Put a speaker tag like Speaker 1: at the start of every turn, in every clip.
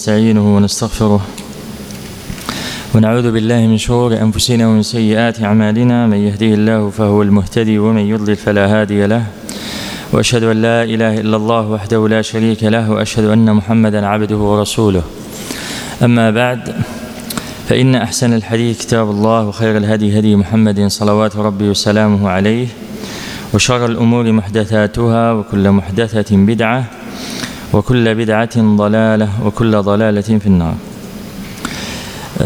Speaker 1: ونستعينه ونستغفره ونعوذ بالله من شرور أنفسنا ومن سيئات أعمالنا. من يهديه الله فهو المهتدي ومن يضلل فلا هادي له. وأشهد أن لا إله إلا الله وحده لا شريك له وأشهد أن محمدا عبده ورسوله. أما بعد فإن أحسن الحديث كتاب الله وخير الهدي هدي محمد صلوات ربي وسلامه عليه وشر الأمور محدثاتها وكل محدثة بدعة وكل بدعة ضلالة وكل ضلالة في النار.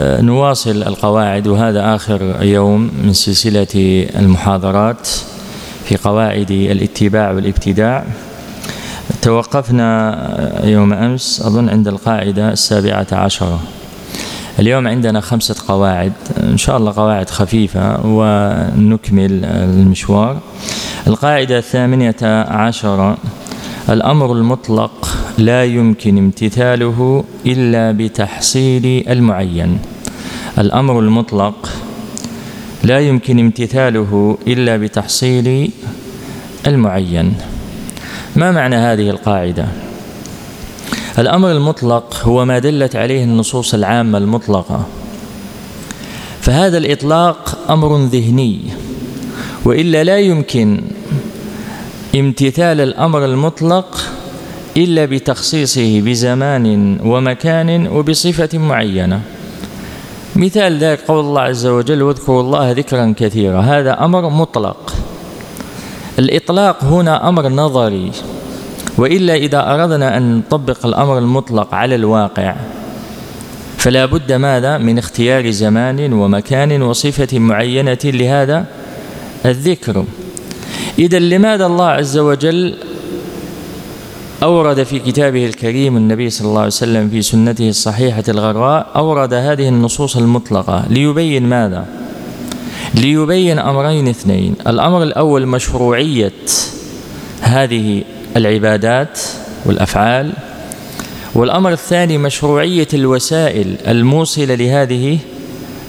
Speaker 1: نواصل القواعد وهذا آخر يوم من سلسلة المحاضرات في قواعد الاتباع والابتداع. توقفنا يوم أمس أظن عند القاعدة السابعة عشرة اليوم عندنا خمسة قواعد إن شاء الله قواعد خفيفة ونكمل المشوار. القاعدة الثامنة عشرة الأمر المطلق لا يمكن امتثاله إلا بتحصيل المعين. الأمر المطلق لا يمكن امتثاله إلا بتحصيل المعين. ما معنى هذه القاعدة؟ الأمر المطلق هو ما دلت عليه النصوص العامة المطلقة. فهذا الإطلاق أمر ذهني وإلا لا يمكن امتثال الأمر المطلق إلا بتخصيصه بزمان ومكان وبصفة معينة. مثال ذلك قول الله عز وجل واذكروا الله ذكرا كثيرا. هذا أمر مطلق. الإطلاق هنا أمر نظري. وإلا إذا أردنا أن نطبق الأمر المطلق على الواقع فلا بد ماذا؟ من اختيار زمان ومكان وصفة معينة لهذا الذكر. إذا لماذا الله عز وجل أورد في كتابه الكريم النبي صلى الله عليه وسلم في سنته الصحيحة الغراء أورد هذه النصوص المطلقة ليبين ماذا؟ ليبين أمرين اثنين. الأمر الأول مشروعية هذه العبادات والأفعال والأمر الثاني مشروعية الوسائل الموصلة لهذه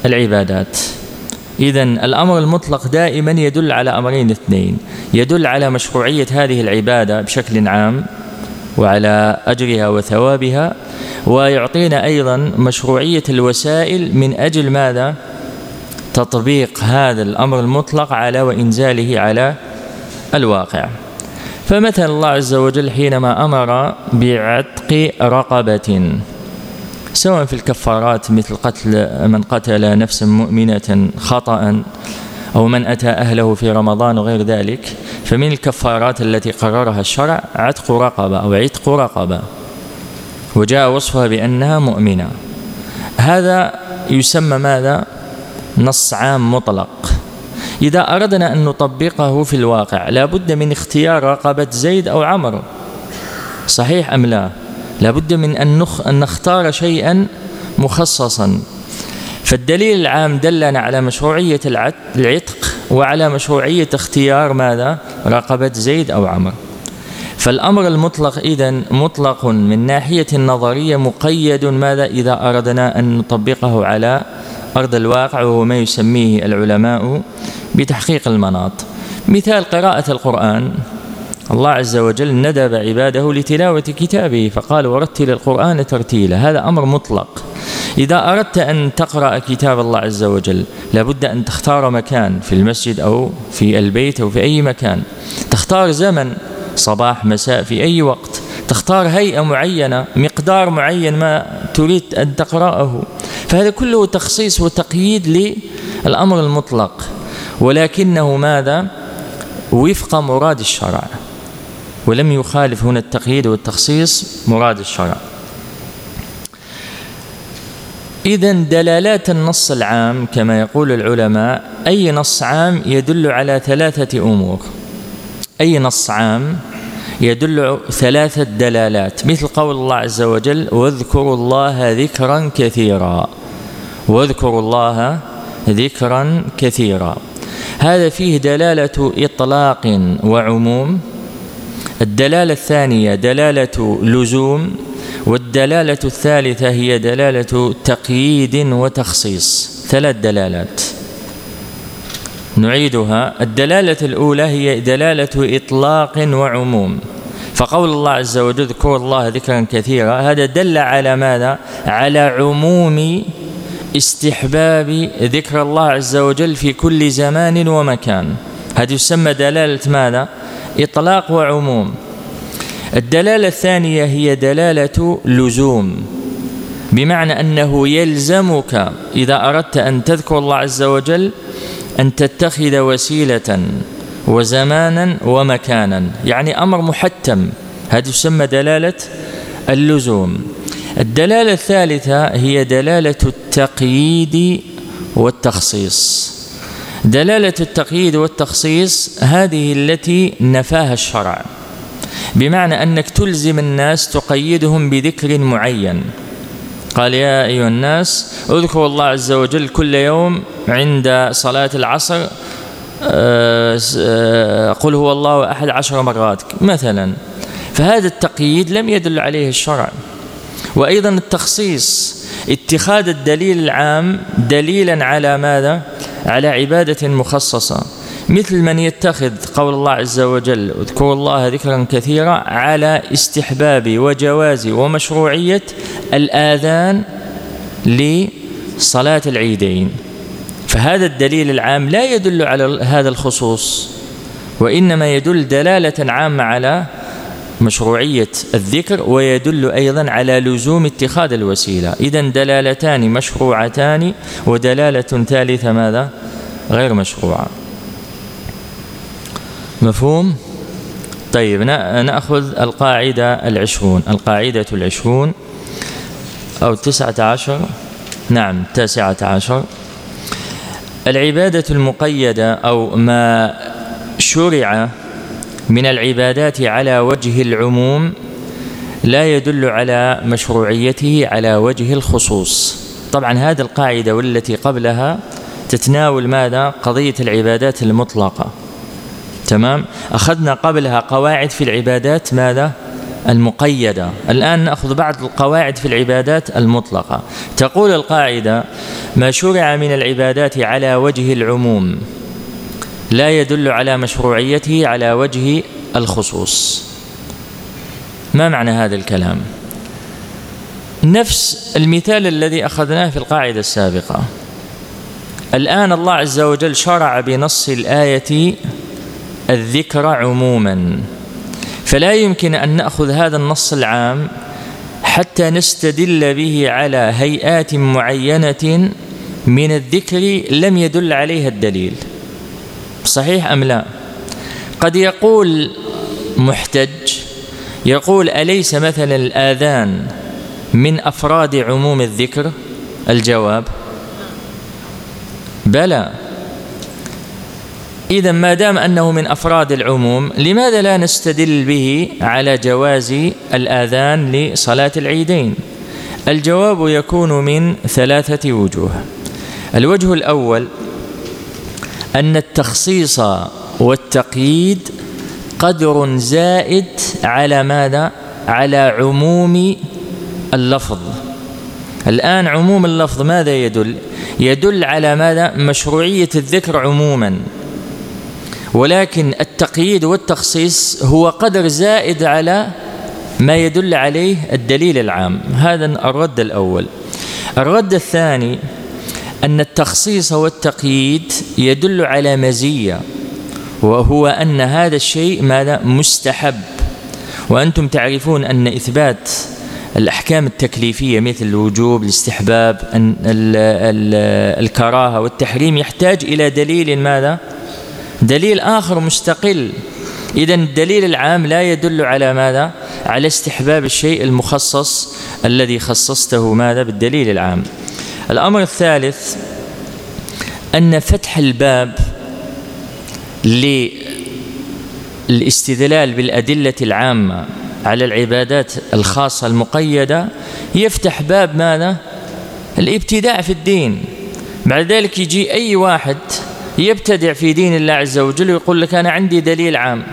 Speaker 1: العبادات. إذا الأمر المطلق دائما يدل على أمرين اثنين. يدل على مشروعية هذه العبادة بشكل عام وعلى أجرها وثوابها ويعطينا أيضا مشروعية الوسائل من أجل ماذا؟ تطبيق هذا الأمر المطلق على وإنزاله على الواقع. فمثل الله عز وجل حينما أمر بعتق رقبة سواء في الكفارات مثل قتل من قتل نفسا مؤمنة خطأ أو من أتى أهله في رمضان وغير ذلك فمن الكفارات التي قررها الشرع عتق رقبة أو عتق رقبة وجاء وصفها بأنها مؤمنة. هذا يسمى ماذا؟ نص عام مطلق. إذا أردنا أن نطبقه في الواقع لا بد من اختيار رقبة زيد أو عمرو. صحيح أم لا؟ لا بد من أن, نخ أن نختار شيئا مخصصا. فالدليل العام دلنا على مشروعية العتق وعلى مشروعية اختيار ماذا؟ رقبة زيد أو عمرو. فالأمر المطلق إذا مطلق من ناحية النظرية مقيد ماذا إذا أردنا أن نطبقه على أرض الواقع وهو ما يسميه العلماء بتحقيق المناط. مثال قراءة القرآن. الله عز وجل ندب عباده لتلاوة كتابه فقال ورتل القرآن ترتيلا. هذا أمر مطلق. إذا أردت أن تقرأ كتاب الله عز وجل لابد أن تختار مكان في المسجد أو في البيت أو في أي مكان. تختار زمن صباح مساء في أي وقت. تختار هيئة معينة مقدار معين ما تريد أن تقرأه. فهذا كله تخصيص وتقييد للأمر المطلق. ولكنه ماذا؟ وفق مراد الشرع. ولم يخالف هنا التقييد والتخصيص مراد الشرع. إذا دلالات النص العام كما يقول العلماء أي نص عام يدل على ثلاثة أمور. أي نص عام يدل ثلاثة دلالات مثل قول الله عز وجل واذكروا الله ذكرا كثيرا. واذكروا الله ذكرا كثيرا. هذا فيه دلالة إطلاق وعموم. الدلالة الثانية دلالة لزوم. والدلالة الثالثة هي دلالة تقييد وتخصيص. ثلاث دلالات. نعيدها. الدلالة الأولى هي دلالة إطلاق وعموم. فقول الله عز وجل اذكروا الله ذكرا كثيرا هذا دل على ماذا؟ على عموم استحباب ذكر الله عز وجل في كل زمان ومكان. هذه يسمى دلالة ماذا؟ إطلاق وعموم. الدلالة الثانية هي دلالة لزوم بمعنى أنه يلزمك إذا أردت أن تذكر الله عز وجل أن تتخذ وسيلة وزمانا ومكانا يعني أمر محتم. هذه تسمى دلالة اللزوم. الدلالة الثالثة هي دلالة التقييد والتخصيص. دلالة التقييد والتخصيص هذه التي نفاها الشرع. بمعنى أنك تلزم الناس تقيدهم بذكر معين. قال يا أيها الناس اذكروا الله عز وجل كل يوم عند صلاة العصر آه، قل هو الله أحد عشر مرات مثلا. فهذا التقييد لم يدل عليه الشرع. وأيضا التخصيص اتخاذ الدليل العام دليلا على ماذا؟ على عبادة مخصصة. مثل من يتخذ قول الله عز وجل اذكروا الله ذكرا كثيرا على استحباب وجواز ومشروعية الآذان لصلاة العيدين. فهذا الدليل العام لا يدل على هذا الخصوص وإنما يدل دلالة عامة على مشروعية الذكر ويدل أيضا على لزوم اتخاذ الوسيلة. إذا دلالتان مشروعتان ودلالة ثالثة ماذا؟ غير مشروعة. مفهوم؟ طيب نأخذ القاعدة العشرون القاعدة العشرون أو التسعة عشر. نعم التاسعة عشر. العبادة المقيدة أو ما شرع من العبادات على وجه العموم لا يدل على مشروعيته على وجه الخصوص. طبعا هذه القاعدة والتي قبلها تتناول ماذا؟ قضية العبادات المطلقة. تمام؟ أخذنا قبلها قواعد في العبادات ماذا؟ المقيدة. الآن نأخذ بعض القواعد في العبادات المطلقة. تقول القاعدة ما شرع من العبادات على وجه العموم لا يدل على مشروعيته على وجه الخصوص. ما معنى هذا الكلام؟ نفس المثال الذي أخذناه في القاعدة السابقة. الآن الله عز وجل شرع بنص الآية الذكر عموما. فلا يمكن أن نأخذ هذا النص العام حتى نستدل به على هيئات معينة من الذكر لم يدل عليها الدليل. صحيح أم لا؟ قد يقول محتج يقول أليس مثلا الآذان من أفراد عموم الذكر؟ الجواب بلى. إذا ما دام أنه من أفراد العموم لماذا لا نستدل به على جواز الآذان لصلاة العيدين؟ الجواب يكون من ثلاثة وجوه. الوجه الأول أن التخصيص والتقييد قدر زائد على ماذا؟ على عموم اللفظ. الآن عموم اللفظ ماذا يدل؟ يدل على ماذا؟ مشروعية الذكر عموما. ولكن التقييد والتخصيص هو قدر زائد على ما يدل عليه الدليل العام. هذا الرد الأول. الرد الثاني أن التخصيص والتقييد يدل على مزية وهو أن هذا الشيء ماذا؟ مستحب. وأنتم تعرفون أن إثبات الأحكام التكليفية مثل الوجوب الاستحباب الكراهة والتحريم يحتاج إلى دليل ماذا؟ دليل آخر مستقل. إذا الدليل العام لا يدل على ماذا؟ على استحباب الشيء المخصص الذي خصصته ماذا؟ بالدليل العام. الأمر الثالث أن فتح الباب للاستدلال بالأدلة العامة على العبادات الخاصة المقيدة يفتح باب ماذا؟ الابتداع في الدين. بعد ذلك يجي أي واحد يبتدع في دين الله عز وجل ويقول لك أنا عندي دليل عام.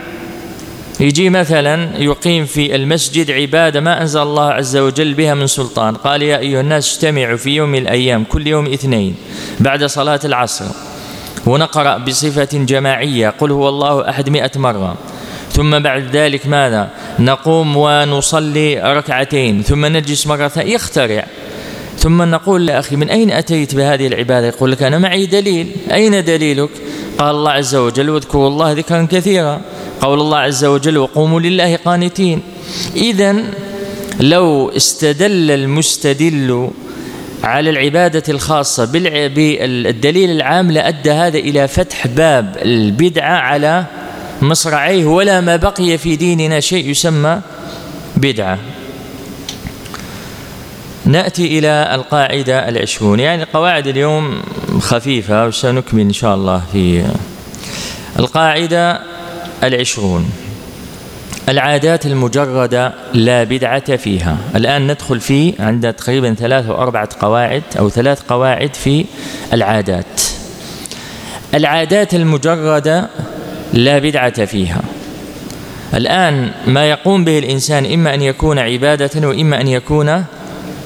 Speaker 1: يجي مثلا يقيم في المسجد عبادة ما أنزل الله عز وجل بها من سلطان. قال يا أيها الناس اجتمعوا في يوم الأيام كل يوم اثنين بعد صلاة العصر. ونقرأ بصفة جماعية قل هو الله أحد مئة مرة. ثم بعد ذلك ماذا؟ نقوم ونصلي ركعتين ثم نجلس مرة يخترع. ثم نقول يا أخي من أين أتيت بهذه العبادة؟ يقول لك أنا معي دليل. أين دليلك؟ قال الله عز وجل واذكروا الله ذكرا كثيرا. قول الله عز وجل وقوموا لله قانتين. إذا لو استدل المستدل على العبادة الخاصة بالدليل العام لأدى هذا إلى فتح باب البدعة على مصرعيه ولا ما بقي في ديننا شيء يسمى بدعة. نأتي إلى القاعدة العشرون. يعني قواعد اليوم خفيفة وسنكمل إن شاء الله في القاعدة العشرون. العادات المجردة لا بدعة فيها. الآن ندخل في عند تقريبا ثلاث أو أربعة قواعد أو ثلاث قواعد في العادات. العادات المجردة لا بدعة فيها. الآن ما يقوم به الإنسان إما أن يكون عبادة وإما أن يكون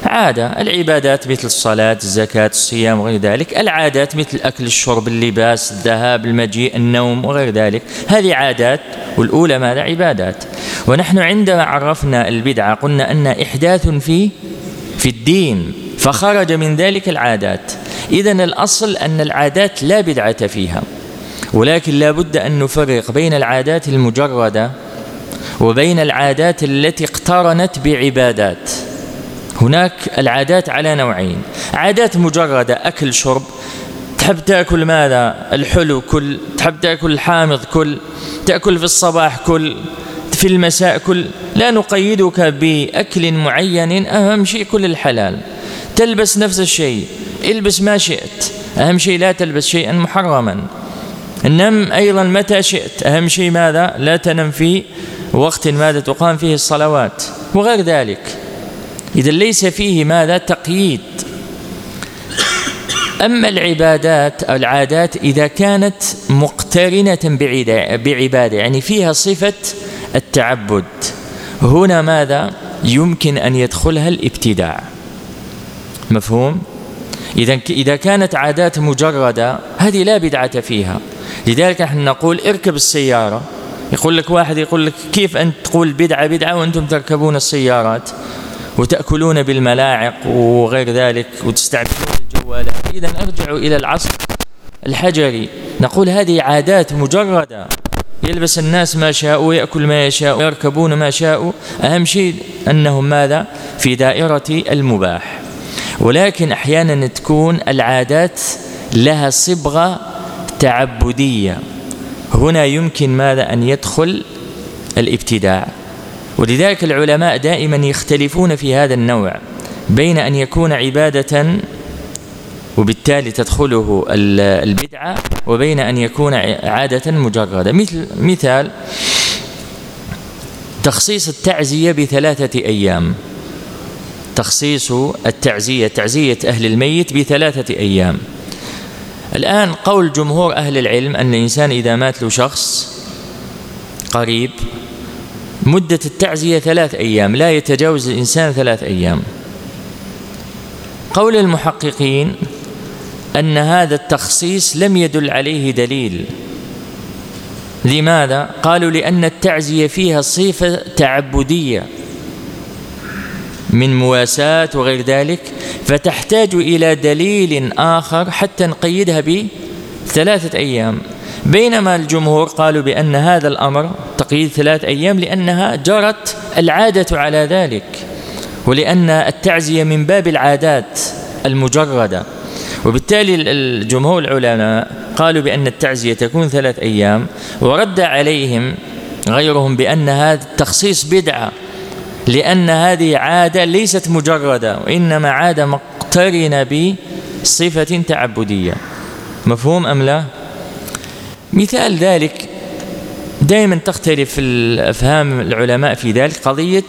Speaker 1: عادة العبادات مثل الصلاة الزكاة الصيام وغير ذلك العادات مثل الأكل الشرب اللباس الذهاب المجيء النوم وغير ذلك. هذه عادات والأولى ماذا؟ عبادات. ونحن عندما عرفنا البدعة قلنا أن إحداث في في الدين فخرج من ذلك العادات. إذا الأصل أن العادات لا بدعة فيها. ولكن لا بد أن نفرق بين العادات المجردة وبين العادات التي اقترنت بعبادات. هناك العادات على نوعين. عادات مجردة أكل شرب. تحب تأكل ماذا؟ الحلو كل. تحب تأكل الحامض كل. تأكل في الصباح كل. في المساء كل. لا نقيدك بأكل معين أهم شيء كل الحلال. تلبس نفس الشيء. البس ما شئت. أهم شيء لا تلبس شيئا محرما. نم أيضا متى شئت. أهم شيء ماذا؟ لا تنم في وقت ماذا تقام فيه الصلوات. وغير ذلك. إذا ليس فيه ماذا؟ تقييد. أما العبادات أو العادات إذا كانت مقترنة بعبادة يعني فيها صفة التعبد. هنا ماذا؟ يمكن أن يدخلها الابتداع. مفهوم؟ إذا إذا كانت عادات مجردة هذه لا بدعة فيها. لذلك نحن نقول اركب السيارة. يقول لك واحد يقول لك كيف أنت تقول بدعة بدعة وأنتم تركبون السيارات؟ وتأكلون بالملاعق وغير ذلك وتستعملون الجوالات إذا أرجعوا إلى العصر الحجري. نقول هذه عادات مجردة. يلبس الناس ما شاءوا ويأكل ما يشاء ويركبون ما شاءوا. أهم شيء أنهم ماذا؟ في دائرة المباح. ولكن أحيانا تكون العادات لها صبغة تعبدية. هنا يمكن ماذا؟ أن يدخل الابتداع. ولذلك العلماء دائما يختلفون في هذا النوع بين أن يكون عبادة وبالتالي تدخله البدعة وبين أن يكون عادة مجردة. مثل مثال تخصيص التعزية بثلاثة أيام. تخصيص التعزية تعزية أهل الميت بثلاثة أيام. الآن قول جمهور أهل العلم أن الإنسان إذا مات له شخص قريب مدة التعزية ثلاث أيام لا يتجاوز الإنسان ثلاث أيام. قول المحققين أن هذا التخصيص لم يدل عليه دليل. لماذا؟ قالوا لأن التعزية فيها صفة تعبدية من مواساة وغير ذلك فتحتاج إلى دليل آخر حتى نقيدها بثلاثة أيام. بينما الجمهور قالوا بأن هذا الأمر تقييد ثلاث أيام لأنها جرت العادة على ذلك ولأن التعزية من باب العادات المجردة وبالتالي الجمهور العلماء قالوا بأن التعزية تكون ثلاث أيام ورد عليهم غيرهم بأن هذا التخصيص بدعة لأن هذه عادة ليست مجردة وإنما عادة مقترنة بصفة تعبدية مفهوم أم لا؟ مثال ذلك دائما تختلف الأفهام العلماء في ذلك قضية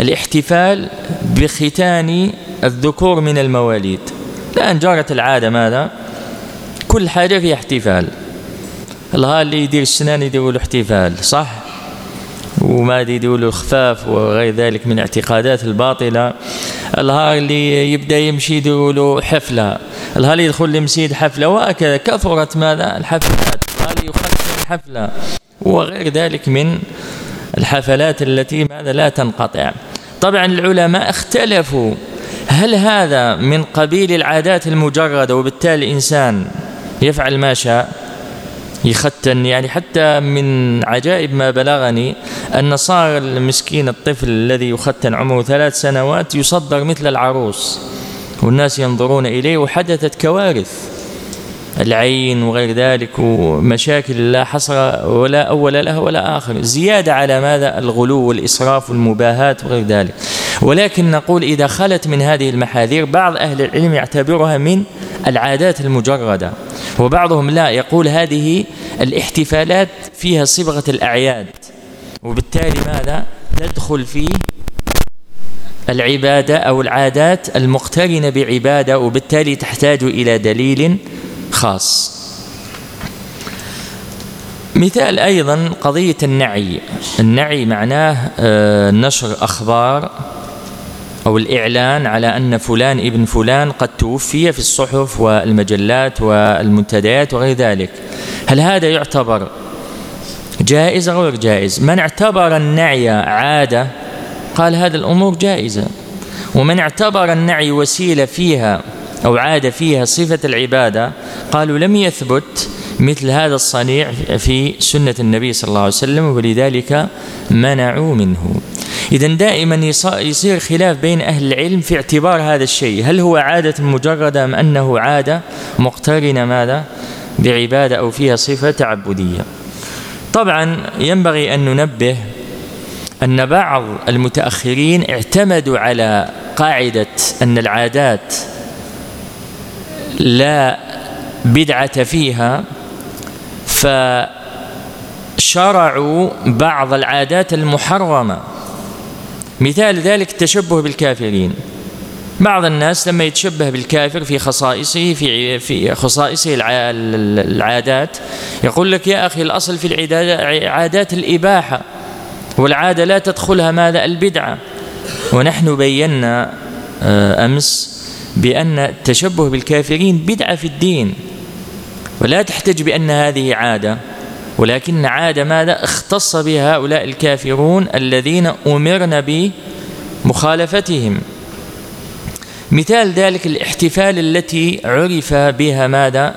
Speaker 1: الاحتفال بختان الذكور من المواليد. الآن جارت العادة ماذا؟ كل حاجة فيها احتفال. الله اللي يدير السنان يديروا له احتفال صح؟ وما يديروا له الخفاف وغير ذلك من اعتقادات الباطلة. الهار اللي يبدأ يمشي يديروا له حفلة. الهار اللي يدخل لمسيد حفلة. وهكذا كثرت ماذا؟ الحفلات الهار يخصص حفلة وغير ذلك من الحفلات التي ماذا لا تنقطع. طبعا العلماء اختلفوا هل هذا من قبيل العادات المجردة وبالتالي الإنسان يفعل ما شاء يختن. يعني حتى من عجائب ما بلغني أن صار المسكين الطفل الذي يختن عمره ثلاث سنوات يصدر مثل العروس والناس ينظرون إليه وحدثت كوارث. العين وغير ذلك ومشاكل لا حصر ولا أول لها ولا آخر. زيادة على ماذا؟ الغلو والإسراف والمباهات وغير ذلك. ولكن نقول إذا خلت من هذه المحاذير بعض أهل العلم يعتبرها من العادات المجردة. وبعضهم لا يقول هذه الاحتفالات فيها صبغة الأعياد. وبالتالي ماذا؟ تدخل في العبادة أو العادات المقترنة بعبادة وبالتالي تحتاج إلى دليل خاص. مثال أيضا قضية النعي. النعي معناه آه، نشر أخبار أو الإعلان على أن فلان ابن فلان قد توفي في الصحف والمجلات والمنتديات وغير ذلك. هل هذا يعتبر جائز أو غير جائز؟ من اعتبر النعي عادة قال هذه الأمور جائزة. ومن اعتبر النعي وسيلة فيها أو عاد فيها صفة العبادة قالوا لم يثبت مثل هذا الصنيع في سنة النبي صلى الله عليه وسلم ولذلك منعوا منه. إذا دائما يصير خلاف بين أهل العلم في اعتبار هذا الشيء. هل هو عادة مجردة أم أنه عادة مقترنة ماذا؟ بعبادة أو فيها صفة تعبدية. طبعا ينبغي أن ننبه أن بعض المتأخرين اعتمدوا على قاعدة أن العادات لا بدعة فيها فشرعوا بعض العادات المحرمة. مثال ذلك التشبه بالكافرين. بعض الناس لما يتشبه بالكافر في خصائصه في في خصائصه العادات يقول لك يا أخي الأصل في عادات الإباحة والعادة لا تدخلها ماذا؟ البدعة. ونحن بينا آه، أمس بأن التشبه بالكافرين بدعة في الدين. ولا تحتج بأن هذه عادة ولكن عادة ماذا؟ اختص بها هؤلاء الكافرون الذين أمرنا بمخالفتهم. مثال ذلك الاحتفال التي عرف بها ماذا؟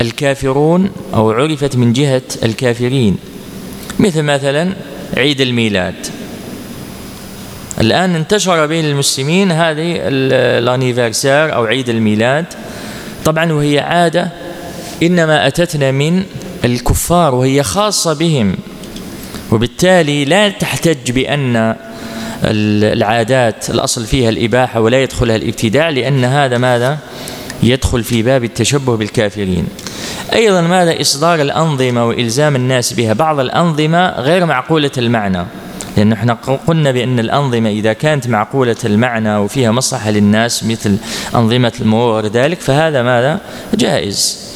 Speaker 1: الكافرون أو عرفت من جهة الكافرين. مثل مثلا عيد الميلاد. الآن انتشر بين المسلمين هذه الانيفرسار أو عيد الميلاد. طبعا وهي عادة إنما أتتنا من الكفار وهي خاصة بهم. وبالتالي لا تحتج بأن العادات الأصل فيها الإباحة ولا يدخلها الابتداع لأن هذا ماذا؟ يدخل في باب التشبه بالكافرين. أيضا ماذا؟ إصدار الأنظمة وإلزام الناس بها. بعض الأنظمة غير معقولة المعنى. لأن إحنا قلنا بأن الأنظمة إذا كانت معقولة المعنى وفيها مصلحة للناس مثل أنظمة المرور ذلك فهذا ماذا؟ جائز.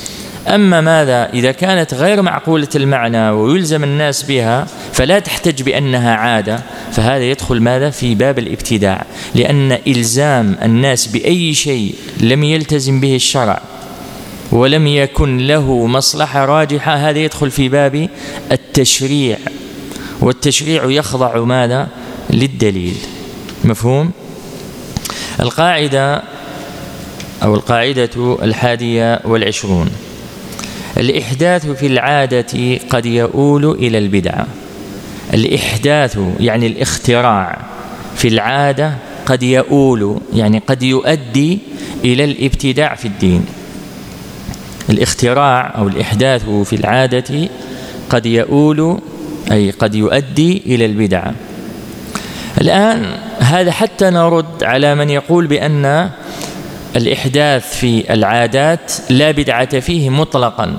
Speaker 1: أما ماذا؟ إذا كانت غير معقولة المعنى ويلزم الناس بها فلا تحتج بأنها عادة فهذا يدخل ماذا؟ في باب الابتداع. لأن إلزام الناس بأي شيء لم يلتزم به الشرع ولم يكن له مصلحة راجحة هذا يدخل في باب التشريع. والتشريع يخضع ماذا؟ للدليل. مفهوم؟ القاعدة أو القاعدة الحادية والعشرون. الإحداث في العادة قد يؤول إلى البدعة الإحداث يعني الاختراع في العادة قد يؤول يعني قد يؤدي إلى الابتداع في الدين. الاختراع أو الإحداث في العادة قد يؤول أي قد يؤدي إلى البدعة الآن هذا حتى نرد على من يقول بأن الإحداث في العادات لا بدعة فيه مطلقا.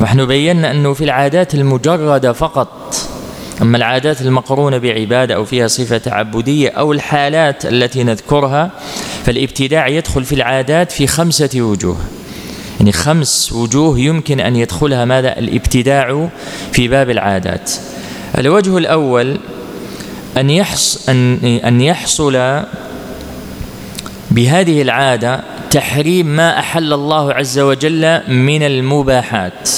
Speaker 1: ونحن بينا أنه في العادات المجردة فقط أما العادات المقرونة بعبادة أو فيها صفة تعبدية أو الحالات التي نذكرها فالابتداع يدخل في العادات في خمسة وجوه. يعني خمس وجوه يمكن أن يدخلها. ماذا؟ الابتداع في باب العادات. الوجه الأول أن يحص أن أن يحصل بهذه العادة تحريم ما أحل الله عز وجل من المباحات.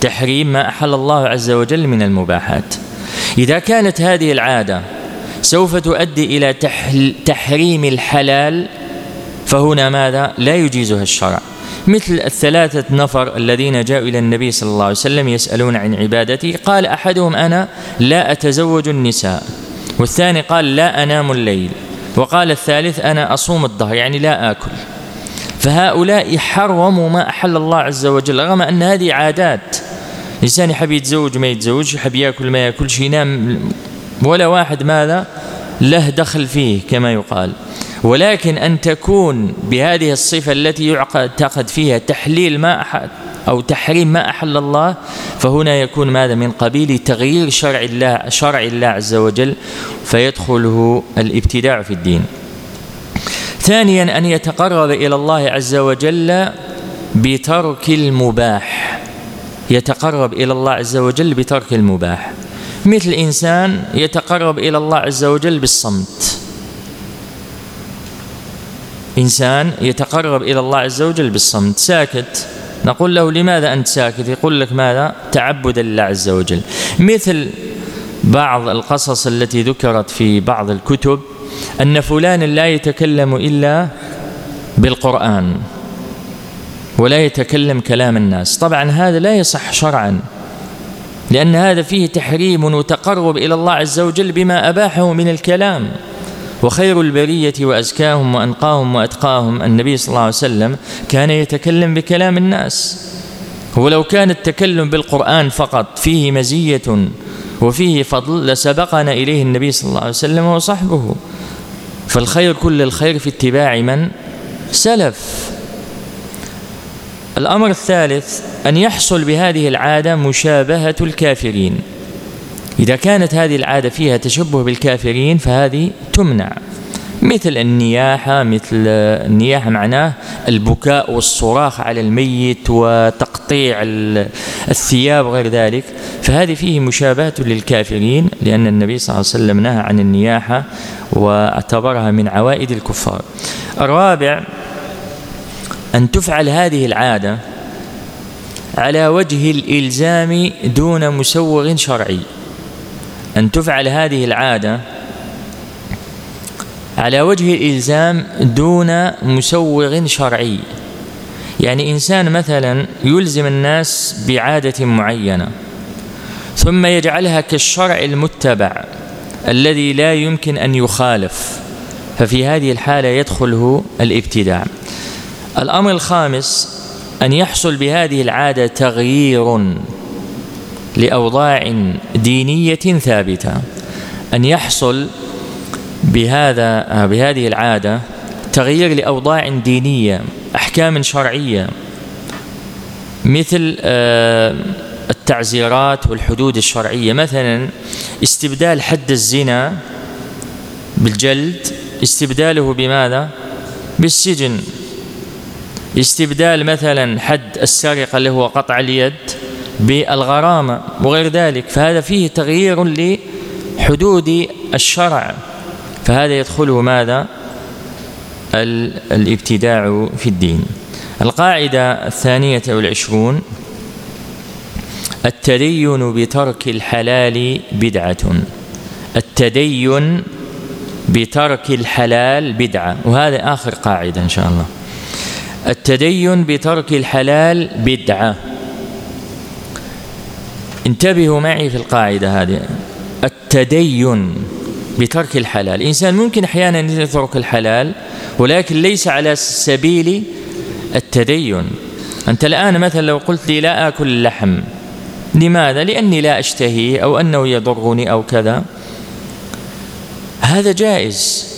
Speaker 1: تحريم ما أحل الله عز وجل من المباحات. إذا كانت هذه العادة سوف تؤدي إلى تحريم الحلال فهنا ماذا؟ لا يجيزها الشرع. مثل الثلاثة نفر الذين جاءوا إلى النبي صلى الله عليه وسلم يسألون عن عبادته قال أحدهم أنا لا أتزوج النساء والثاني قال لا أنام الليل وقال الثالث أنا أصوم الظهر يعني لا آكل. فهؤلاء حرموا ما أحل الله عز وجل رغم أن هذه عادات. الإنسان يحب يتزوج ما يتزوج يحب يأكل ما يأكلش ينام ولا واحد ماذا؟ له دخل فيه كما يقال. ولكن أن تكون بهذه الصفة التي يعتقد فيها تحليل ما أحد أو تحريم ما أحل الله فهنا يكون ماذا؟ من قبيل تغيير شرع الله شرع الله عز وجل فيدخله الابتداع في الدين. ثانيا أن يتقرب إلى الله عز وجل بترك المباح. يتقرب إلى الله عز وجل بترك المباح. مثل إنسان يتقرب إلى الله عز وجل بالصمت. إنسان يتقرب إلى الله عز وجل بالصمت. ساكت. نقول له لماذا أنت ساكت؟ يقول لك ماذا؟ تعبدا لله عز وجل. مثل بعض القصص التي ذكرت في بعض الكتب أن فلان لا يتكلم إلا بالقرآن ولا يتكلم كلام الناس. طبعا هذا لا يصح شرعا لأن هذا فيه تحريم وتقرب إلى الله عز وجل بما أباحه من الكلام. وخير البرية وأزكاهم وأنقاهم وأتقاهم النبي صلى الله عليه وسلم كان يتكلم بكلام الناس. ولو كان التكلم بالقرآن فقط فيه مزية وفيه فضل لسبقنا إليه النبي صلى الله عليه وسلم وصحبه. فالخير كل الخير في اتباع من سلف. الأمر الثالث أن يحصل بهذه العادة مشابهة الكافرين. إذا كانت هذه العادة فيها تشبه بالكافرين فهذه تمنع. مثل النياحة مثل النياحة معناه البكاء والصراخ على الميت وتقطيع الثياب وغير ذلك. فهذه فيه مشابهة للكافرين لأن النبي صلى الله عليه وسلم نهى عن النياحة واعتبرها من عوائد الكفار. الرابع أن تفعل هذه العادة على وجه الإلزام دون مسوغ شرعي. أن تفعل هذه العادة على وجه الإلزام دون مسوغ شرعي. يعني إنسان مثلا يلزم الناس بعادة معينة ثم يجعلها كالشرع المتبع الذي لا يمكن أن يخالف ففي هذه الحالة يدخله الابتداع. الأمر الخامس أن يحصل بهذه العادة تغيير. لأوضاع دينية ثابتة أن يحصل بهذا بهذه العادة تغيير لأوضاع دينية أحكام شرعية مثل آه، التعزيرات والحدود الشرعية. مثلا استبدال حد الزنا بالجلد استبداله بماذا؟ بالسجن. استبدال مثلا حد السرقة اللي هو قطع اليد. بالغرامة وغير ذلك فهذا فيه تغيير لحدود الشرع. فهذا يدخله ماذا؟ الابتداع في الدين. القاعدة الثانية والعشرون التدين بترك الحلال بدعة. التدين بترك الحلال بدعة. وهذا آخر قاعدة إن شاء الله. التدين بترك الحلال بدعة. انتبهوا معي في القاعدة هذه. التدين بترك الحلال. الإنسان ممكن أحيانا يترك الحلال ولكن ليس على سبيل التدين. أنت الآن مثلا لو قلت لي لا آكل اللحم لماذا؟ لأني لا أشتهيه أو أنه يضرني أو كذا. هذا جائز.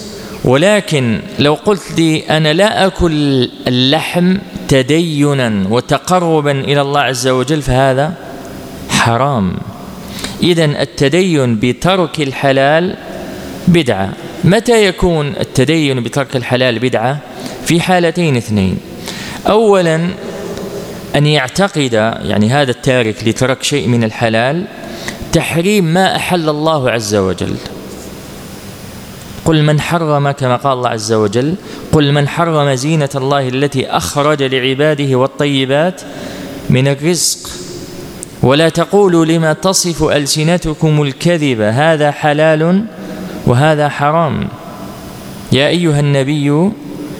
Speaker 1: ولكن لو قلت لي أنا لا أكل اللحم تدينا وتقربا إلى الله عز وجل فهذا حرام. إذا التدين بترك الحلال بدعة. متى يكون التدين بترك الحلال بدعة؟ في حالتين اثنين. أولا أن يعتقد يعني هذا التارك لترك شيء من الحلال تحريم ما أحل الله عز وجل. قل من حرم كما قال الله عز وجل قل من حرم زينة الله التي أخرج لعباده والطيبات من الرزق. ولا تقولوا لما تصف ألسنتكم الكذب هذا حلال وهذا حرام. يا أيها النبي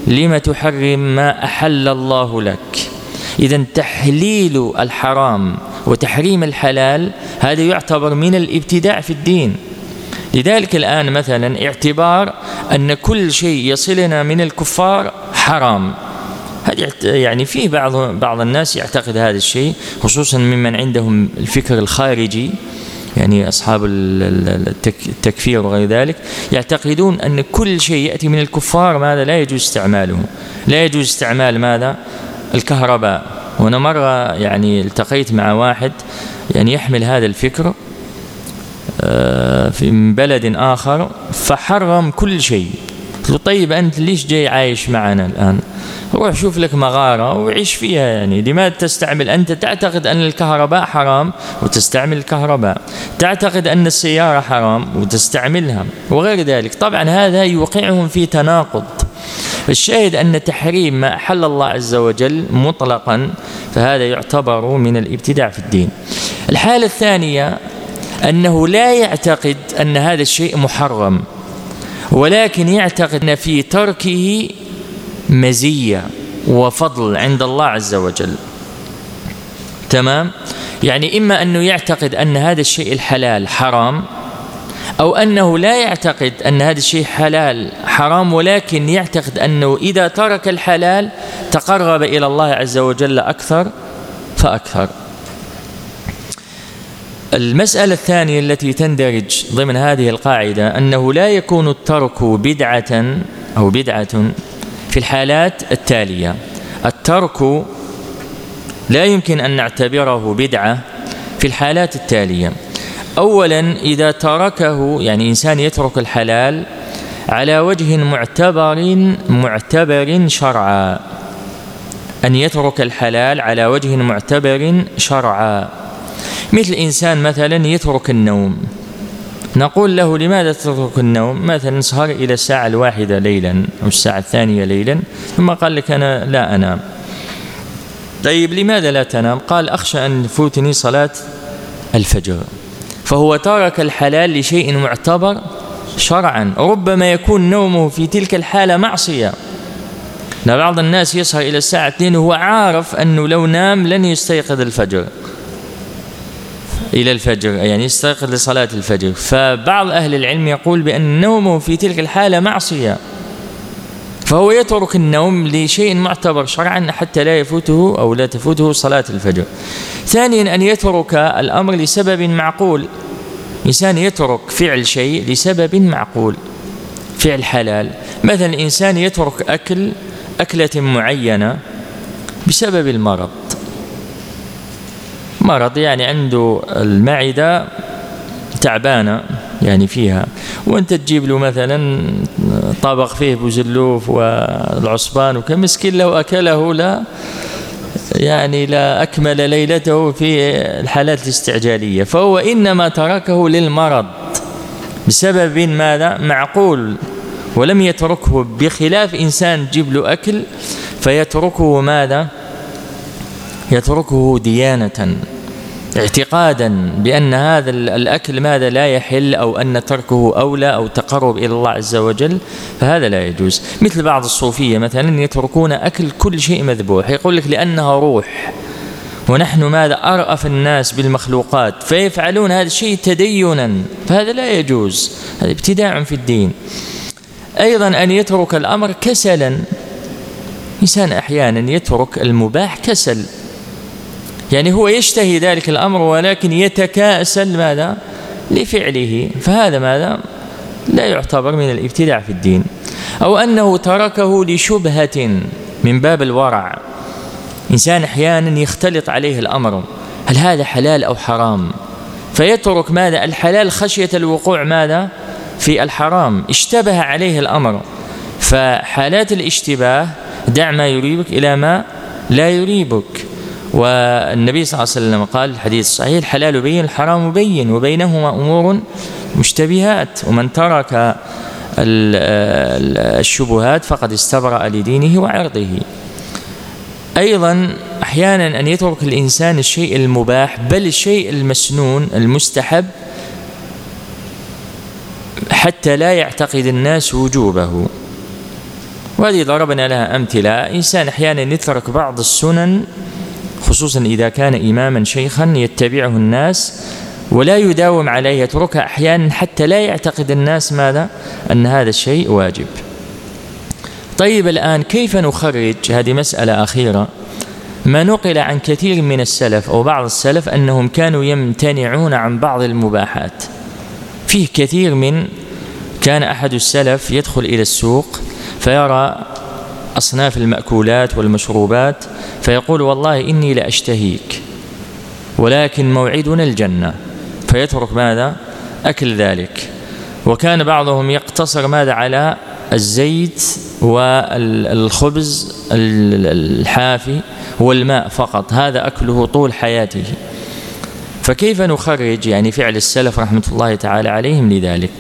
Speaker 1: لم تحرم ما أحل الله لك؟ إذا تحليل الحرام وتحريم الحلال هذا يعتبر من الابتداع في الدين. لذلك الآن مثلا اعتبار أن كل شيء يصلنا من الكفار حرام. يعني فيه بعض بعض الناس يعتقد هذا الشيء خصوصا ممن عندهم الفكر الخارجي يعني أصحاب التكفير وغير ذلك يعتقدون أن كل شيء يأتي من الكفار ماذا؟ لا يجوز استعماله. لا يجوز استعمال ماذا؟ الكهرباء. وأنا مرة يعني التقيت مع واحد يعني يحمل هذا الفكر آه، في بلد آخر فحرم كل شيء. له طيب أنت ليش جاي عايش معنا الآن؟ روح شوف لك مغارة وعيش فيها يعني. لماذا تستعمل. أنت تعتقد أن الكهرباء حرام وتستعمل الكهرباء. تعتقد أن السيارة حرام وتستعملها. وغير ذلك. طبعا هذا يوقعهم في تناقض. الشاهد أن تحريم ما أحل الله عز وجل مطلقا فهذا يعتبر من الابتداع في الدين. الحالة الثانية أنه لا يعتقد أن هذا الشيء محرم. ولكن يعتقد أن في تركه مزية وفضل عند الله عز وجل. تمام؟ يعني إما أنه يعتقد أن هذا الشيء الحلال حرام أو أنه لا يعتقد أن هذا الشيء حلال حرام ولكن يعتقد أنه إذا ترك الحلال تقرب إلى الله عز وجل أكثر فأكثر. المسألة الثانية التي تندرج ضمن هذه القاعدة أنه لا يكون الترك بدعة أو بدعة في الحالات التالية. الترك لا يمكن أن نعتبره بدعة في الحالات التالية. أولا إذا تركه يعني إنسان يترك الحلال على وجه معتبر معتبر شرعا. أن يترك الحلال على وجه معتبر شرعا. مثل إنسان مثلا يترك النوم. نقول له لماذا تترك النوم؟ مثلا سهر إلى الساعة الواحدة ليلا أو الساعة الثانية ليلا ثم قال لك أنا لا أنام. طيب لماذا لا تنام؟ قال أخشى أن تفوتني صلاة الفجر. فهو ترك الحلال لشيء معتبر شرعا. ربما يكون نومه في تلك الحالة معصية. بعض الناس يسهر إلى الساعة 2 وهو عارف أنه لو نام لن يستيقظ الفجر. إلى الفجر يعني يستيقظ لصلاة الفجر. فبعض أهل العلم يقول بأن نومه في تلك الحالة معصية. فهو يترك النوم لشيء معتبر شرعا حتى لا يفوته أو لا تفوته صلاة الفجر. ثانيا أن يترك الأمر لسبب معقول. إنسان يترك فعل شيء لسبب معقول فعل حلال. مثلا إنسان يترك أكل أكلة معينة بسبب المرض. مرض يعني عنده المعدة تعبانة يعني فيها. وأنت تجيب له مثلا طبق فيه بوزلوف والعصبان وكمسكين لو أكله لا يعني لا أكمل ليلته في الحالات الاستعجالية. فهو إنما تركه للمرض بسبب ماذا؟ معقول. ولم يتركه بخلاف إنسان تجيب له أكل فيتركه ماذا؟ يتركه ديانة. اعتقادا بأن هذا الأكل ماذا لا يحل أو أن تركه أولى أو تقرب إلى الله عز وجل فهذا لا يجوز. مثل بعض الصوفية مثلا يتركون أكل كل شيء مذبوح يقول لك لأنها روح. ونحن ماذا أرأف الناس بالمخلوقات فيفعلون هذا الشيء تدينا فهذا لا يجوز. هذا ابتداع في الدين. أيضا أن يترك الأمر كسلا. إنسان أحيانا يترك المباح كسل. يعني هو يشتهي ذلك الأمر ولكن يتكاسل ماذا؟ لفعله. فهذا ماذا؟ لا يعتبر من الابتداع في الدين. أو أنه تركه لشبهة من باب الورع. إنسان أحيانا يختلط عليه الأمر. هل هذا حلال أو حرام؟ فيترك ماذا؟ الحلال خشية الوقوع ماذا؟ في الحرام. اشتبه عليه الأمر. فحالات الاشتباه دع ما يريبك إلى ما لا يريبك. والنبي صلى الله عليه وسلم قال الحديث الصحيح الحلال بين الحرام بين وبينهما أمور مشتبهات. ومن ترك الشبهات فقد استبرأ لدينه وعرضه. أيضا أحيانا أن يترك الإنسان الشيء المباح بل الشيء المسنون المستحب حتى لا يعتقد الناس وجوبه. وهذه ضربنا لها أمثلة. إنسان أحيانا يترك بعض السنن خصوصا إذا كان إماما شيخا يتبعه الناس ولا يداوم عليه يتركها أحيانا حتى لا يعتقد الناس ماذا؟ أن هذا الشيء واجب. طيب الآن كيف نخرج؟ هذه مسألة أخيرة. ما نقل عن كثير من السلف أو بعض السلف أنهم كانوا يمتنعون عن بعض المباحات. فيه كثير من كان أحد السلف يدخل إلى السوق فيرى أصناف المأكولات والمشروبات فيقول والله إني لأشتهيك ولكن موعدنا الجنة. فيترك ماذا؟ أكل ذلك. وكان بعضهم يقتصر ماذا على الزيت والخبز الحافي والماء فقط. هذا أكله طول حياته. فكيف نخرج يعني فعل السلف رحمة الله تعالى عليهم لذلك؟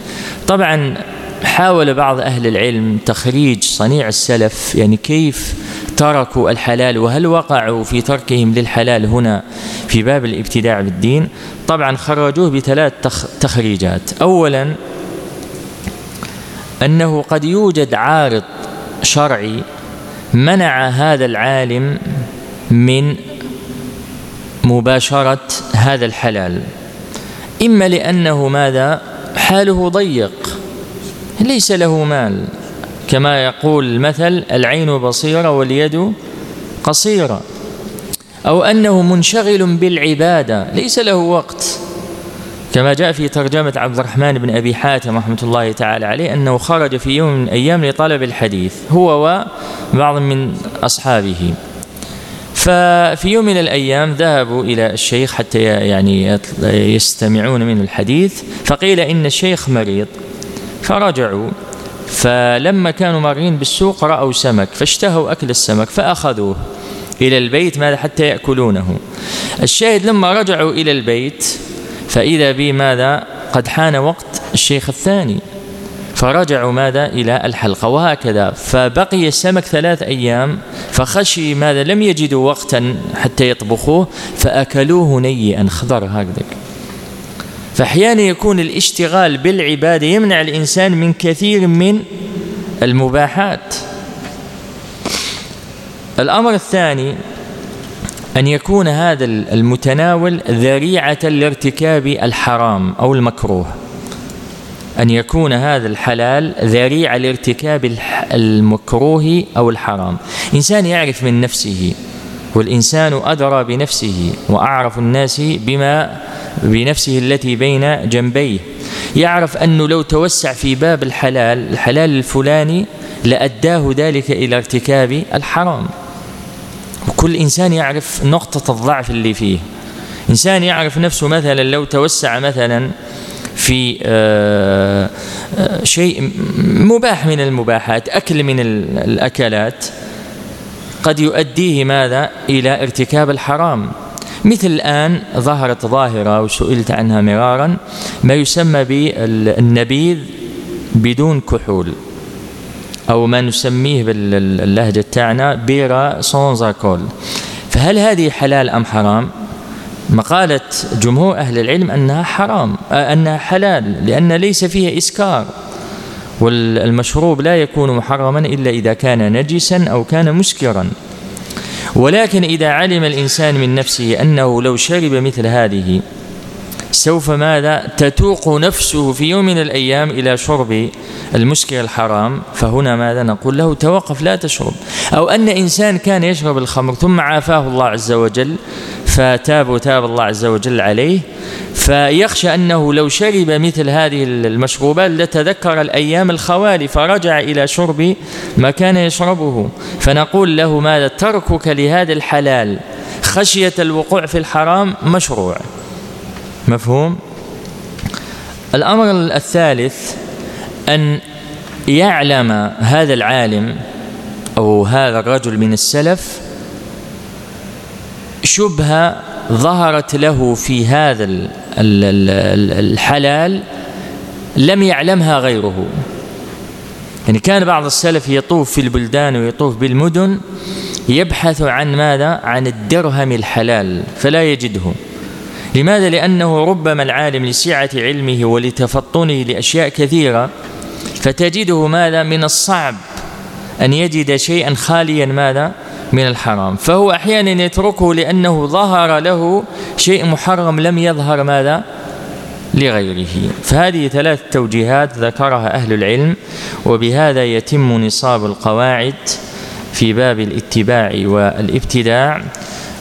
Speaker 1: طبعا حاول بعض أهل العلم تخريج صنيع السلف يعني كيف تركوا الحلال وهل وقعوا في تركهم للحلال هنا في باب الابتداع بالدين؟ طبعا خرجوه بثلاث تخريجات. أولا أنه قد يوجد عارض شرعي منع هذا العالم من مباشرة هذا الحلال. إما لأنه ماذا؟ حاله ضيق. ليس له مال. كما يقول المثل العين بصيرة واليد قصيرة. أو أنه منشغل بالعبادة ليس له وقت. كما جاء في ترجمة عبد الرحمن بن أبي حاتم رحمة الله تعالى عليه أنه خرج في يوم من الأيام لطلب الحديث هو وبعض من أصحابه. ففي يوم من الأيام ذهبوا إلى الشيخ حتى يعني يستمعون منه الحديث فقيل إن الشيخ مريض. فرجعوا. فلما كانوا مارين بالسوق رأوا سمك فاشتهوا أكل السمك فأخذوه إلى البيت. ماذا؟ حتى يأكلونه. الشاهد لما رجعوا إلى البيت فإذا بي ماذا؟ قد حان وقت الشيخ الثاني. فرجعوا ماذا؟ إلى الحلقة وهكذا. فبقي السمك ثلاث أيام فخشي ماذا؟ لم يجدوا وقتا حتى يطبخوه فأكلوه نيئا. خضر هكذا. فأحيانا يكون الاشتغال بالعبادة يمنع الإنسان من كثير من المباحات. الأمر الثاني أن يكون هذا المتناول ذريعة لارتكاب الحرام أو المكروه. أن يكون هذا الحلال ذريعة لارتكاب المكروه أو الحرام. إنسان يعرف من نفسه والإنسان أدرى بنفسه وأعرف الناس بما بنفسه التي بين جنبيه. يعرف أنه لو توسع في باب الحلال الحلال الفلاني لأداه ذلك إلى ارتكاب الحرام. وكل إنسان يعرف نقطة الضعف اللي فيه. إنسان يعرف نفسه مثلا لو توسع مثلا في آه، آه، شيء مباح من المباحات أكل من الأكلات قد يؤديه ماذا؟ إلى ارتكاب الحرام. مثل الآن ظهرت ظاهرة وسئلت عنها مرارا ما يسمى بالنبيذ بدون كحول أو ما نسميه باللهجة تاعنا بيرا سونزاكول فهل هذه حلال أم حرام؟ مقالة جمهور أهل العلم أنها حرام أنها حلال لأن ليس فيها إسكار. والمشروب لا يكون محرما إلا إذا كان نجسا أو كان مسكرا. ولكن إذا علم الإنسان من نفسه أنه لو شرب مثل هذه سوف ماذا؟ تتوق نفسه في يوم من الأيام إلى شرب المسكر الحرام. فهنا ماذا نقول له؟ توقف لا تشرب. أو أن إنسان كان يشرب الخمر ثم عافاه الله عز وجل فتاب وتاب الله عز وجل عليه فيخشى أنه لو شرب مثل هذه المشروبات لتذكر الأيام الخوالي فرجع إلى شرب ما كان يشربه. فنقول له ماذا تركك لهذا الحلال؟ خشية الوقوع في الحرام مشروع. مفهوم؟ الأمر الثالث أن يعلم هذا العالم أو هذا الرجل من السلف شبهة ظهرت له في هذا الحلال لم يعلمها غيره يعني كان بعض السلف يطوف في البلدان ويطوف بالمدن يبحث عن ماذا؟ عن الدرهم الحلال فلا يجده لماذا؟ لأنه ربما العالم لسعة علمه ولتفطنه لأشياء كثيرة فتجده ماذا؟ من الصعب أن يجد شيئا خاليا ماذا؟ من الحرام. فهو أحيانا يتركه لأنه ظهر له شيء محرم لم يظهر ماذا؟ لغيره. فهذه ثلاث توجيهات ذكرها أهل العلم وبهذا يتم نصاب القواعد في باب الاتباع والابتداع.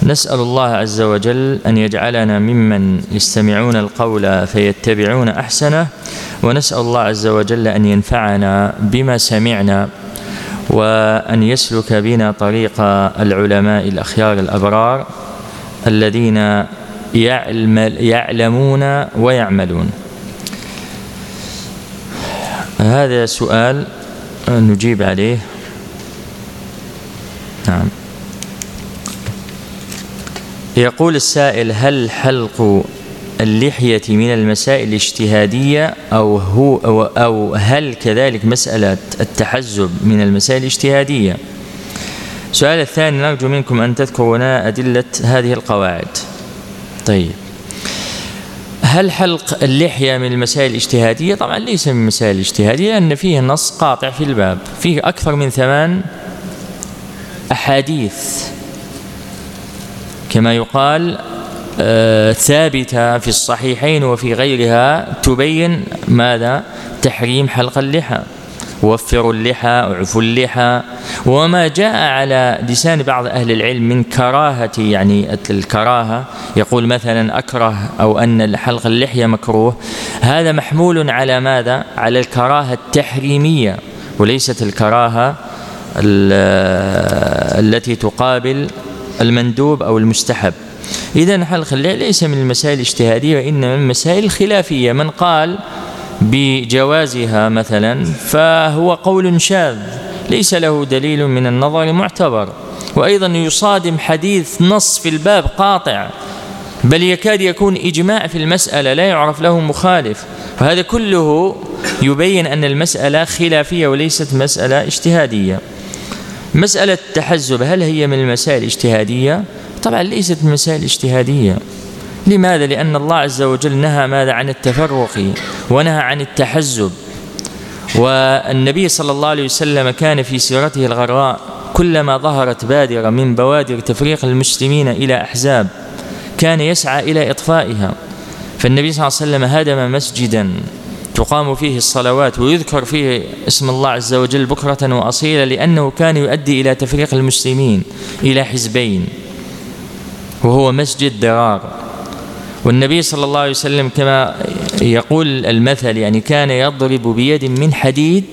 Speaker 1: نسأل الله عز وجل أن يجعلنا ممن يستمعون القول فيتبعون أحسنه ونسأل الله عز وجل أن ينفعنا بما سمعنا. وأن يسلك بنا طريق العلماء الأخيار الأبرار الذين يعلمون ويعملون. هذا سؤال نجيب عليه. نعم. يقول السائل هل حلق اللحية من المسائل الاجتهادية أو هو أو, أو هل كذلك مسألة التحزب من المسائل الاجتهادية؟ السؤال الثاني نرجو منكم أن تذكروا لنا أدلة هذه القواعد. طيب هل حلق اللحية من المسائل الاجتهادية؟ طبعا ليس من المسائل الاجتهادية لأن فيه نص قاطع في الباب، فيه أكثر من ثمان أحاديث كما يقال ثابتة في الصحيحين وفي غيرها تبين ماذا؟ تحريم حلق اللحى وفروا اللحى اعفوا اللحى. وما جاء على لسان بعض أهل العلم من كراهة يعني الكراهة يقول مثلا أكره أو أن حلق اللحية مكروه. هذا محمول على ماذا؟ على الكراهة التحريمية وليست الكراهة التي تقابل المندوب أو المستحب. إذا حلق اللحية ليس من المسائل الاجتهادية وإنما من المسائل الخلافية. من قال بجوازها مثلا فهو قول شاذ ليس له دليل من النظر معتبر. وأيضا يصادم حديث نص في الباب قاطع بل يكاد يكون إجماع في المسألة لا يعرف له مخالف. وهذا كله يبين أن المسألة خلافية وليست مسألة اجتهادية. مسألة التحزب هل هي من المسائل الاجتهادية؟ طبعا ليست من المسائل الاجتهادية لماذا؟ لأن الله عز وجل نهى ماذا؟ عن التفرق ونهى عن التحزب. والنبي صلى الله عليه وسلم كان في سيرته الغراء كلما ظهرت بادرة من بوادر تفريق المسلمين إلى أحزاب كان يسعى إلى إطفائها. فالنبي صلى الله عليه وسلم هدم مسجدا تقام فيه الصلوات ويذكر فيه اسم الله عز وجل بكرة وأصيلا لأنه كان يؤدي إلى تفريق المسلمين إلى حزبين. وهو مسجد درار. والنبي صلى الله عليه وسلم كما يقول المثل يعني كان يضرب بيد من حديد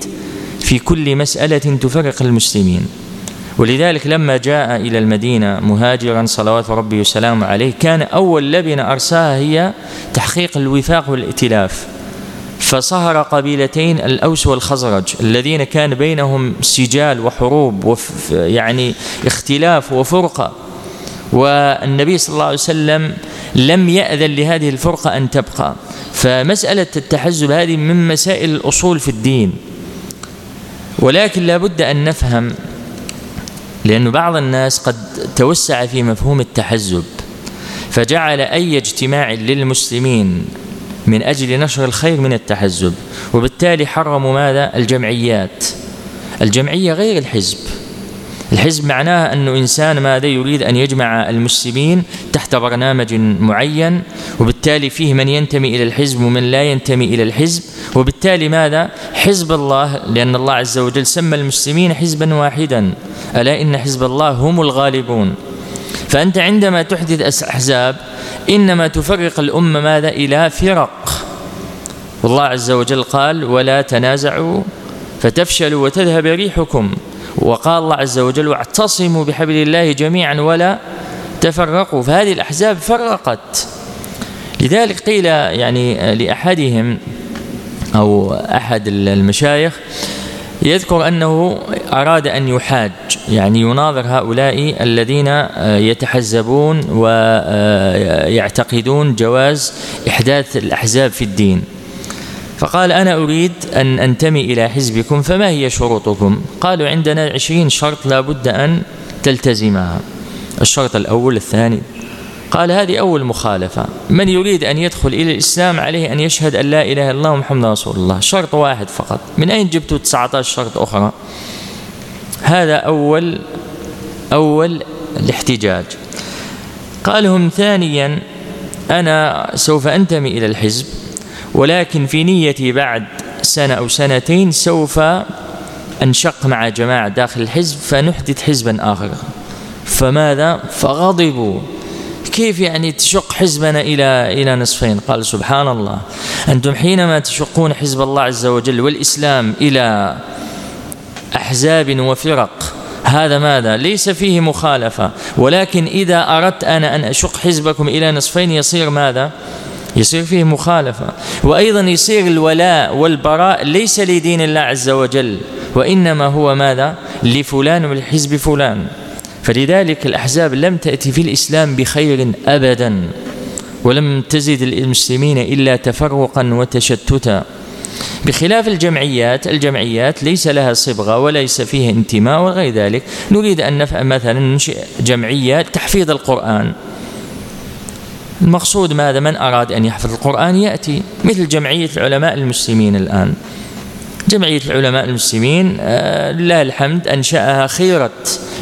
Speaker 1: في كل مسألة تفرق المسلمين. ولذلك لما جاء إلى المدينة مهاجرا صلوات ربي وسلامه عليه كان أول لبنة أرساها هي تحقيق الوفاق والائتلاف. فصهر قبيلتين الأوس والخزرج الذين كان بينهم سجال وحروب يعني اختلاف وفرقة. والنبي صلى الله عليه وسلم لم يأذن لهذه الفرقة أن تبقى. فمسألة التحزب هذه من مسائل الأصول في الدين. ولكن لا بد أن نفهم لأن بعض الناس قد توسع في مفهوم التحزب فجعل أي اجتماع للمسلمين من أجل نشر الخير من التحزب وبالتالي حرموا ماذا؟ الجمعيات. الجمعية غير الحزب. الحزب معناه أنه إنسان ماذا يريد أن يجمع المسلمين تحت برنامج معين وبالتالي فيه من ينتمي إلى الحزب ومن لا ينتمي إلى الحزب. وبالتالي ماذا؟ حزب الله لأن الله عز وجل سمى المسلمين حزبا واحدا. ألا إن حزب الله هم الغالبون. فأنت عندما تحدث أحزاب إنما تفرق الأمة ماذا؟ إلى فرق. والله عز وجل قال ولا تنازعوا فتفشلوا وتذهب ريحكم. وقال الله عز وجل واعتصموا بحبل الله جميعا ولا تفرقوا. فهذه الأحزاب فرقت. لذلك قيل يعني لأحدهم أو أحد المشايخ يذكر أنه أراد أن يحاج يعني يناظر هؤلاء الذين يتحزبون ويعتقدون جواز إحداث الأحزاب في الدين. فقال أنا أريد أن أنتمي إلى حزبكم فما هي شروطكم؟ قالوا عندنا عشرين شرط لا بد أن تلتزمها. الشرط الأول الثاني قال هذه أول مخالفة. من يريد أن يدخل إلى الإسلام عليه أن يشهد أن لا إله إلا الله محمد رسول الله. شرط واحد فقط. من أين جبتوا 19 شرط أخرى؟ هذا أول أول الاحتجاج. قالهم ثانيا أنا سوف أنتمي إلى الحزب. ولكن في نيتي بعد سنة أو سنتين سوف أنشق مع جماعة داخل الحزب فنحدث حزبا آخر. فماذا؟ فغضبوا. كيف يعني تشق حزبنا إلى إلى نصفين؟ قال سبحان الله. أنتم حينما تشقون حزب الله عز وجل والإسلام إلى أحزاب وفرق هذا ماذا؟ ليس فيه مخالفة. ولكن إذا أردت أنا أن أشق حزبكم إلى نصفين يصير ماذا؟ يصير فيه مخالفة. وأيضا يصير الولاء والبراء ليس لدين الله عز وجل وإنما هو ماذا؟ لفلان ولحزب فلان. فلذلك الأحزاب لم تأتي في الإسلام بخير أبدا ولم تزد المسلمين إلا تفرقا وتشتتا. بخلاف الجمعيات الجمعيات ليس لها صبغة وليس فيها انتماء وغير ذلك. نريد أن نفعل مثلا ننشئ جمعية تحفيظ القرآن. المقصود ماذا؟ من أراد أن يحفظ القرآن يأتي مثل جمعية العلماء المسلمين الآن. جمعية العلماء المسلمين آه لله الحمد أنشأها خيرة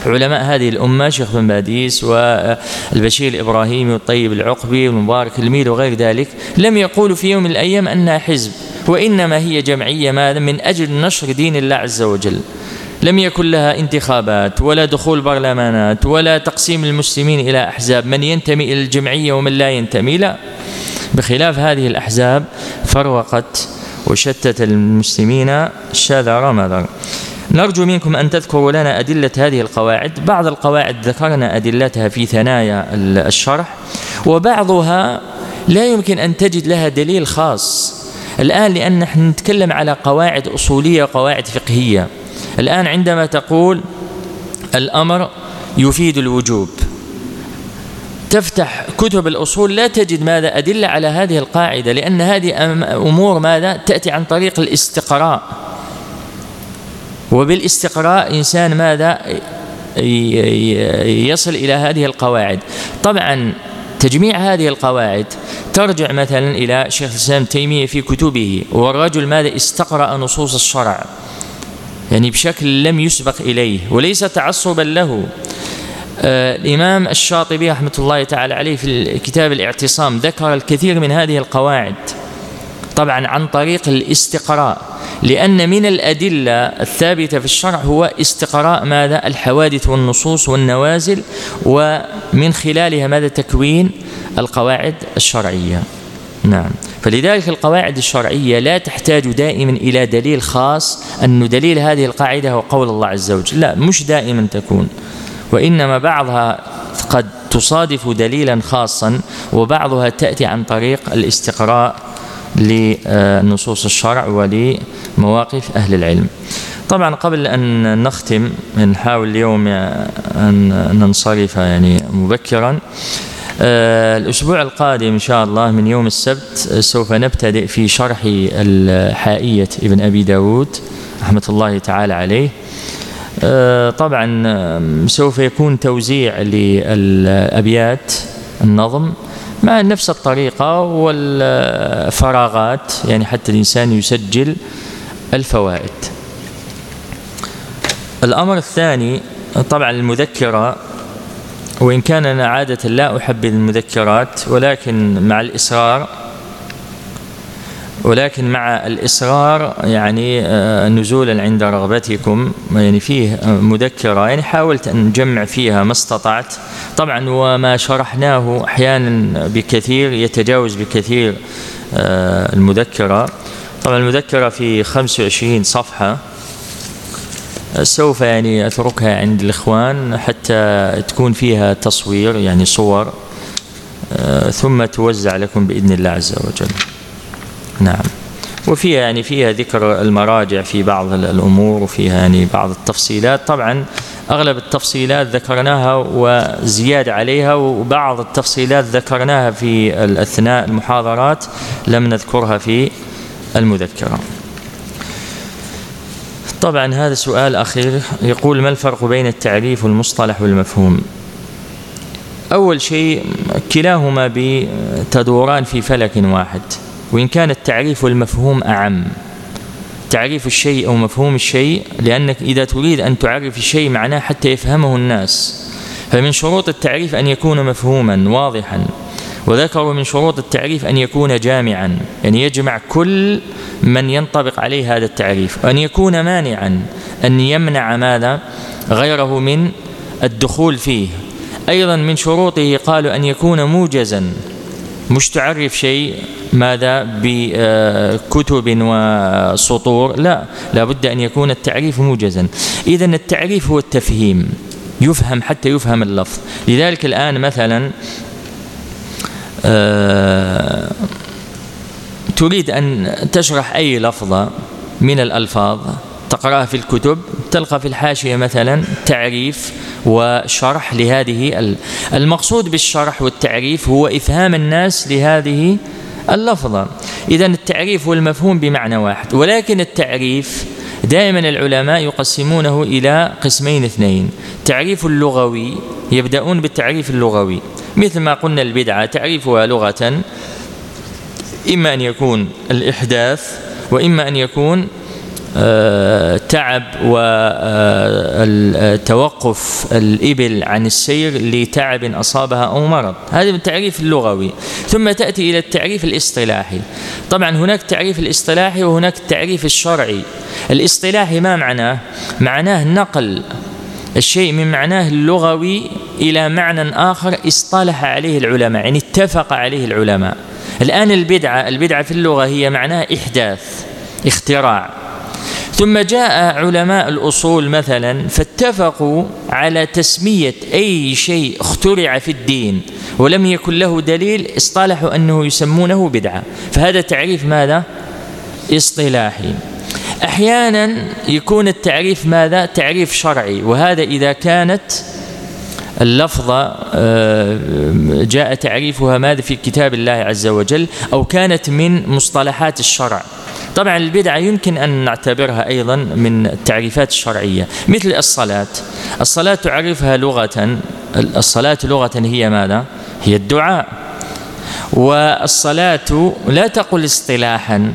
Speaker 1: علماء هذه الأمة شيخ بن باديس والبشير الإبراهيمي والطيب العقبي والمبارك الميلي وغير ذلك لم يقولوا في يوم من الأيام أنها حزب وإنما هي جمعية ماذا؟ من أجل نشر دين الله عز وجل. لم يكن لها انتخابات ولا دخول برلمانات ولا تقسيم المسلمين إلى أحزاب. من ينتمي إلى الجمعية ومن لا ينتمي. لا. بخلاف هذه الأحزاب فرقت وشتت المسلمين شذر مذر نرجو منكم أن تذكروا لنا أدلة هذه القواعد. بعض القواعد ذكرنا أدلتها في ثنايا الشرح وبعضها لا يمكن أن تجد لها دليل خاص. الآن لأن نحن نتكلم على قواعد أصولية وقواعد فقهية. الآن عندما تقول الأمر يفيد الوجوب تفتح كتب الأصول لا تجد ماذا أدلة على هذه القاعدة لأن هذه أمور ماذا؟ تأتي عن طريق الاستقراء. وبالاستقراء إنسان ماذا؟ يصل إلى هذه القواعد. طبعا تجميع هذه القواعد ترجع مثلا إلى شيخ الإسلام تيمية في كتبه والرجل ماذا؟ استقرأ نصوص الشرع. يعني بشكل لم يسبق إليه وليس تعصبا له. آه الإمام الشاطبي رحمة الله تعالى عليه في كتاب الاعتصام ذكر الكثير من هذه القواعد طبعا عن طريق الاستقراء لأن من الأدلة الثابتة في الشرع هو استقراء ماذا؟ الحوادث والنصوص والنوازل ومن خلالها ماذا؟ تكوين القواعد الشرعية. نعم. فلذلك القواعد الشرعية لا تحتاج دائما إلى دليل خاص أن دليل هذه القاعدة هو قول الله عز وجل. لا مش دائما تكون. وإنما بعضها قد تصادف دليلا خاصا وبعضها تأتي عن طريق الاستقراء لنصوص الشرع ولمواقف أهل العلم. طبعا قبل أن نختم نحاول اليوم أن ننصرف يعني مبكرا. الأسبوع القادم إن شاء الله من يوم السبت سوف نبتدئ في شرح الحائية ابن أبي داود رحمة الله تعالى عليه. آه، طبعا سوف يكون توزيع للأبيات النظم مع نفس الطريقة والفراغات يعني حتى الإنسان يسجل الفوائد. الأمر الثاني طبعا المذكرة وإن كان أنا عادة لا أحب المذكرات ولكن مع الإصرار ولكن مع الإصرار يعني آه، نزولا عند رغبتكم يعني فيه مذكرة. يعني حاولت أن نجمع فيها ما استطعت. طبعا وما شرحناه أحيانا بكثير يتجاوز بكثير آه، المذكرة. طبعا المذكرة في 25 صفحة. سوف يعني أتركها عند الإخوان حتى تكون فيها تصوير يعني صور آه، ثم توزع لكم بإذن الله عز وجل. نعم. وفيها يعني فيها ذكر المراجع في بعض الأمور وفيها يعني بعض التفصيلات. طبعا أغلب التفصيلات ذكرناها وزيادة عليها وبعض التفصيلات ذكرناها في أثناء المحاضرات لم نذكرها في المذكرة. طبعا هذا سؤال أخير. يقول ما الفرق بين التعريف والمصطلح والمفهوم؟ أول شيء كلاهما تدوران في فلك واحد وإن كان التعريف والمفهوم أعم. تعريف الشيء أو مفهوم الشيء لأنك إذا تريد أن تعرف الشيء معناه حتى يفهمه الناس. فمن شروط التعريف أن يكون مفهوما واضحا. وذكروا من شروط التعريف أن يكون جامعا يعني يجمع كل من ينطبق عليه هذا التعريف وأن يكون مانعا أن يمنع ماذا؟ غيره من الدخول فيه. أيضا من شروطه قالوا أن يكون موجزا مش تعرف شيء ماذا؟ بكتب وسطور. لا لابد أن يكون التعريف موجزا. إذا التعريف هو التفهيم يفهم حتى يفهم اللفظ. لذلك الآن مثلا تريد أن تشرح أي لفظة من الألفاظ؟ تقرأها في الكتب تلقى في الحاشية مثلا تعريف وشرح لهذه المقصود بالشرح والتعريف هو إفهام الناس لهذه اللفظة. إذا التعريف والمفهوم بمعنى واحد ولكن التعريف دائما العلماء يقسمونه إلى قسمين اثنين. تعريف اللغوي يبدأون بالتعريف اللغوي. مثل ما قلنا البدعة تعريفها لغة إما أن يكون الإحداث وإما أن يكون آه، تعب وتوقف الإبل عن السير لتعب أصابها أو مرض. هذا التعريف اللغوي. ثم تأتي إلى التعريف الإصطلاحي. طبعا هناك تعريف الإصطلاحي وهناك التعريف الشرعي. الإصطلاحي ما معناه؟ معناه نقل الشيء من معناه اللغوي إلى معنى آخر اصطلح عليه العلماء يعني اتفق عليه العلماء. الآن البدعة البدعة في اللغة هي معناها إحداث اختراع. ثم جاء علماء الأصول مثلا فاتفقوا على تسمية أي شيء اخترع في الدين ولم يكن له دليل اصطلحوا أنه يسمونه بدعة. فهذا تعريف ماذا؟ اصطلاحي. أحيانا يكون التعريف ماذا؟ تعريف شرعي وهذا إذا كانت اللفظة آه، جاء تعريفها ماذا في كتاب الله عز وجل أو كانت من مصطلحات الشرع. طبعا البدعة يمكن أن نعتبرها أيضا من التعريفات الشرعية. مثل الصلاة. الصلاة تعرفها لغة. الصلاة لغة هي ماذا؟ هي الدعاء. والصلاة لا تقل اصطلاحا.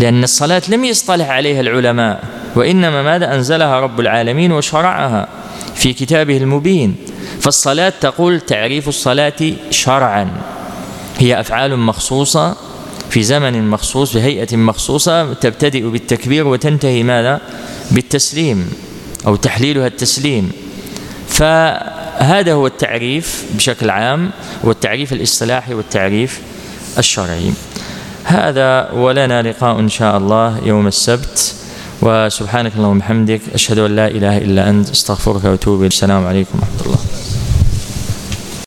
Speaker 1: لأن الصلاة لم يصطلح عليها العلماء وإنما ماذا أنزلها رب العالمين وشرعها في كتابه المبين. فالصلاة تقول تعريف الصلاة شرعا. هي أفعال مخصوصة في زمن مخصوص بهيئة مخصوصة تبتدئ بالتكبير وتنتهي ماذا؟ بالتسليم أو تحليلها التسليم. فهذا هو التعريف بشكل عام والتعريف الإصطلاحي والتعريف الشرعي. هذا ولنا لقاء إن شاء الله يوم السبت. وسبحانك اللهم وبحمدك أشهد أن لا إله إلا أنت أستغفرك وأتوب السلام عليكم ورحمة الله.